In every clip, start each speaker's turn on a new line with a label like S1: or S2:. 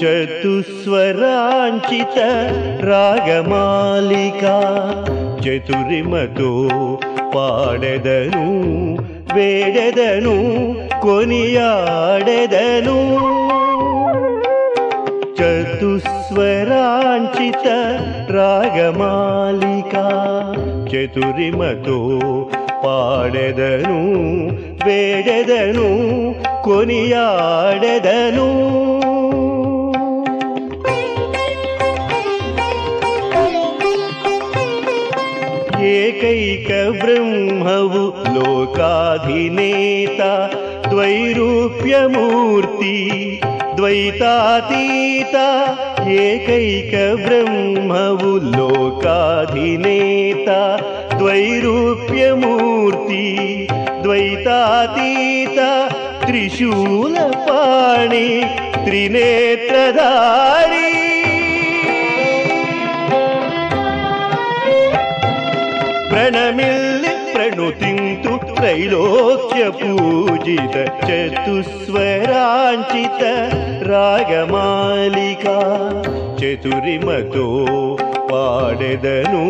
S1: ಚತುಸ್ವರಾಂಚಿತ ರಾಗಮಾಲಿಕಾ ಚತುರಿಮತೋ ಪಾಡೆದನು ಬೇಡದನು ಕೊನಿಯಾಡೆದನು. ಚತುಸ್ವರಾಂಚಿತ ರಾಗಮಾಲಿಕಾ ಚತುರಿಮತೋ ಪಾಡೆದನು ಬೇಡದನು ಕೊನಿಯಾಡೆದನು. एकैकब्रह्मवु लोकाधिनेता द्वैरूप्यमूर्ति द्वैतातीता एकैकब्रह्मवु लोकाधिनेता द्वैरूप्यमूर्ति द्वैतातीता त्रिशूलपाणि त्रिनेत्रधारी ಕ್ಷಣಮಿಲ್ಲಿ ಪ್ರಣುತಿಂತು ತ್ರೈಲೋಕ್ಯ ಪೂಜಿತ ಚತುಸ್ವರಾಂಚಿತ ರಾಗಮಾಲಿಕಾ. ಚತುರಿಮತೋ ಪಾಡೆದನು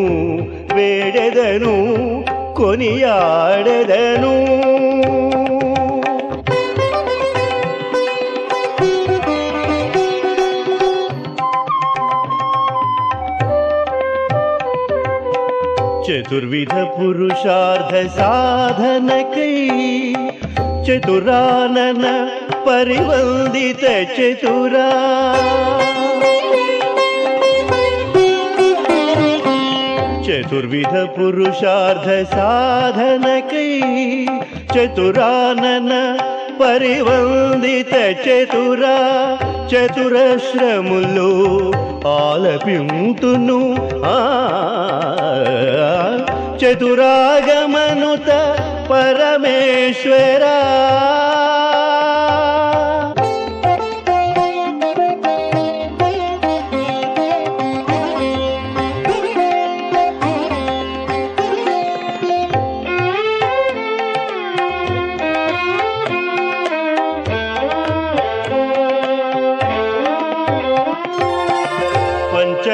S1: ಬೇಡೆದನು ಕೊನಿಯಾಡೆದನು. వేడెదను కొనియాడెదను చతుర్విధ పురుషార్థ సాధనకై చతురానన పరివందిత చతురా చతుర్విధ పురుషార్థ సాధనకై చతురానన పరివందిత చతురా చతురశ్రములు ఆలపింతును ఆ చతురాగమనుత పరమేశ్వరా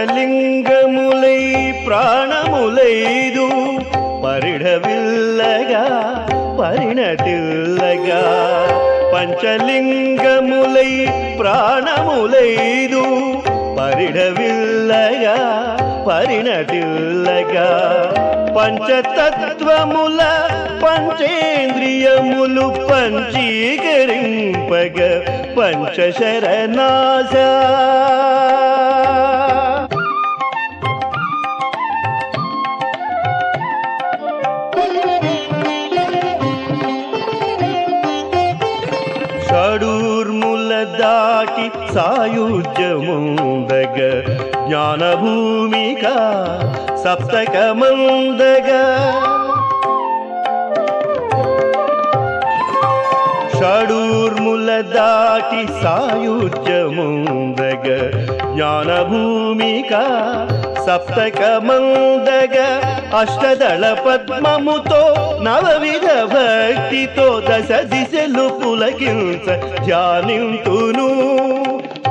S1: పంచలింగములై ప్రాణములైదు పరిఢవిల్లగా పరిణతిల్లగా పంచలింగములై ప్రాణములైదు. పరిఢవిల్లగా పరిణతిల్లగా పంచతత్వముల పంచేంద్రియములు పంచీకరింపగ పంచశరణాశ दा कियुज्य मन्दग ज्ञानभूमका सप्तक मन्दग సాయుజ్యముందగ జ్ఞానభూమిక సప్తకమందగ షడూర్ముల దాటి సాయుజ్యముందగ సప్తక మందగ అష్టదళ పద్మముతో నవవిధ భక్తితో దశ దిశలు పులకించ ధ్యానింతును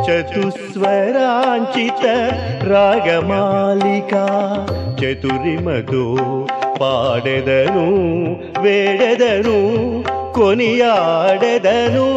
S1: చతుస్వరాంచిత రాగమాలిక చతురిమతో పాడెదను వేడెదను ಕೊನಿಯಾಡೆದನು.